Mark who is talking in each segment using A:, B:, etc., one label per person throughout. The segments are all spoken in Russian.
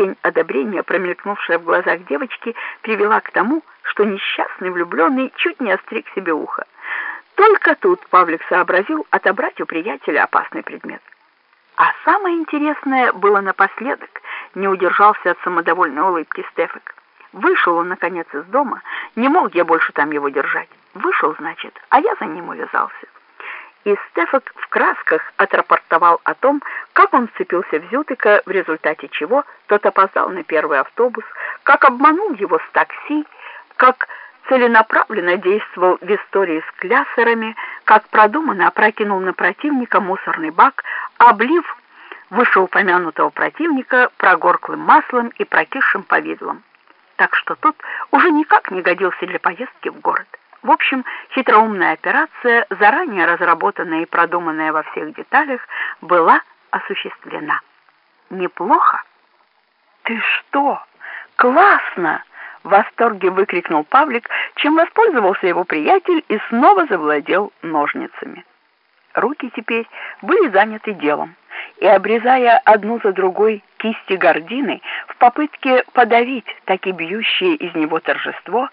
A: Тень одобрения, промелькнувшая в глазах девочки, привела к тому, что несчастный влюбленный чуть не остриг себе ухо. Только тут Павлик сообразил отобрать у приятеля опасный предмет. А самое интересное было напоследок, не удержался от самодовольной улыбки Стефик. Вышел он, наконец, из дома, не мог я больше там его держать. Вышел, значит, а я за ним увязался. И Стефак в красках отрапортовал о том, как он вцепился в Зютыка, в результате чего тот опоздал на первый автобус, как обманул его с такси, как целенаправленно действовал в истории с клясерами, как продуманно опрокинул на противника мусорный бак, облив вышеупомянутого противника прогорклым маслом и прокисшим повидлом. Так что тот уже никак не годился для поездки в город. В общем, хитроумная операция, заранее разработанная и продуманная во всех деталях, была осуществлена. Неплохо? Ты что? Классно! В восторге выкрикнул Павлик, чем воспользовался его приятель и снова завладел ножницами. Руки теперь были заняты делом, и обрезая одну за другой кисти гордины в попытке подавить таки бьющее из него торжество,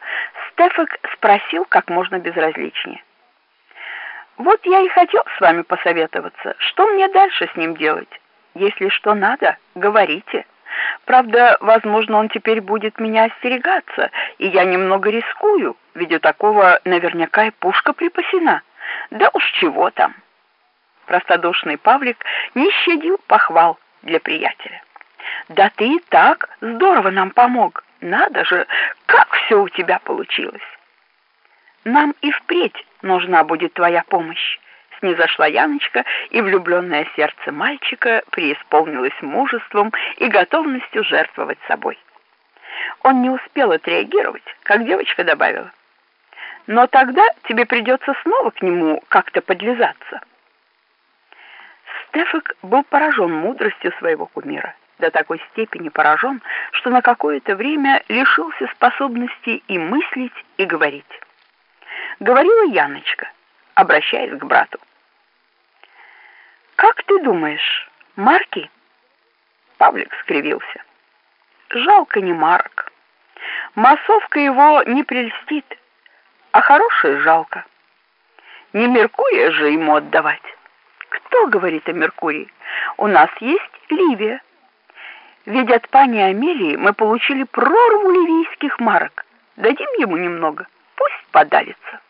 A: Стефак спросил как можно безразличнее. «Вот я и хотел с вами посоветоваться, что мне дальше с ним делать? Если что надо, говорите». Правда, возможно, он теперь будет меня остерегаться, и я немного рискую, ведь у такого наверняка и пушка припасена. Да уж чего там. Простодушный Павлик не щадил похвал для приятеля. Да ты и так здорово нам помог. Надо же, как все у тебя получилось. Нам и впредь нужна будет твоя помощь. Снизошла Яночка, и влюбленное сердце мальчика преисполнилось мужеством и готовностью жертвовать собой. Он не успел отреагировать, как девочка добавила. «Но тогда тебе придется снова к нему как-то подлизаться». Стефик был поражен мудростью своего кумира, до такой степени поражен, что на какое-то время лишился способности и мыслить, и говорить. Говорила Яночка, обращаясь к брату. Как ты думаешь, Марки? Павлик скривился. Жалко не Марк. Массовка его не прельстит, а хорошее жалко. Не Меркурия же ему отдавать. Кто говорит о Меркурии? У нас есть Ливия. Ведь от пани Амелии мы получили прорву ливийских марок. Дадим ему немного, пусть подавится.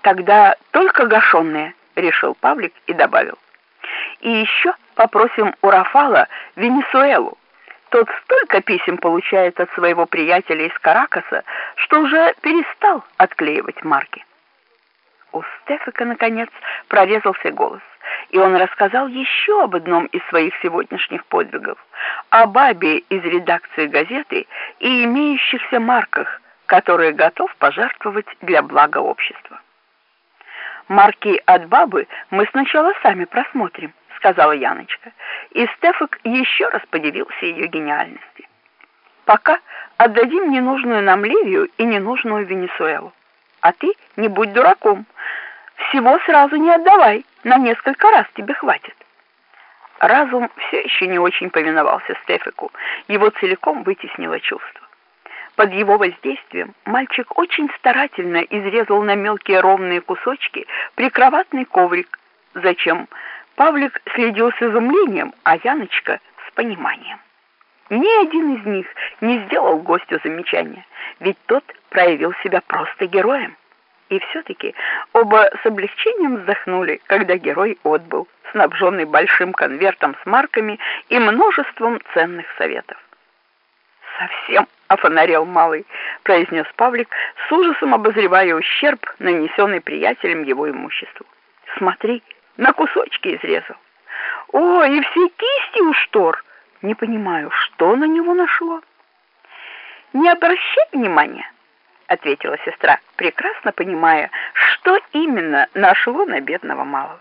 A: Тогда только гашенные, решил Павлик и добавил. И еще попросим у Рафала Венесуэлу. Тот столько писем получает от своего приятеля из Каракаса, что уже перестал отклеивать марки. У Стефика, наконец, прорезался голос, и он рассказал еще об одном из своих сегодняшних подвигов, о бабе из редакции газеты и имеющихся марках, которые готов пожертвовать для блага общества. Марки от бабы мы сначала сами просмотрим, сказала Яночка, и Стефик еще раз подивился ее гениальности. Пока отдадим ненужную нам Ливию и ненужную Венесуэлу. А ты не будь дураком. Всего сразу не отдавай, на несколько раз тебе хватит. Разум все еще не очень повиновался Стефику, его целиком вытеснило чувство. Под его воздействием мальчик очень старательно изрезал на мелкие ровные кусочки прикроватный коврик. Зачем? Павлик следил с изумлением, а Яночка с пониманием. Ни один из них не сделал гостю замечания, ведь тот проявил себя просто героем. И все-таки оба с облегчением вздохнули, когда герой отбыл, снабженный большим конвертом с марками и множеством ценных советов. «Совсем офонарел малый», — произнес Павлик, с ужасом обозревая ущерб, нанесенный приятелем его имуществу. «Смотри, на кусочки изрезал. О, и все кисти у штор. Не понимаю, что на него нашло?» «Не обращай внимания», — ответила сестра, прекрасно понимая, что именно нашло на бедного малого.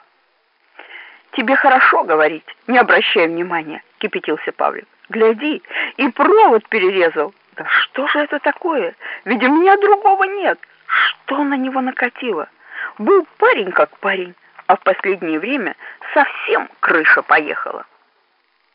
A: «Тебе хорошо говорить, не обращай внимания», — кипятился Павлик. Гляди, и провод перерезал. Да что же это такое? Ведь у меня другого нет. Что на него накатило? Был парень как парень, а в последнее время совсем крыша поехала.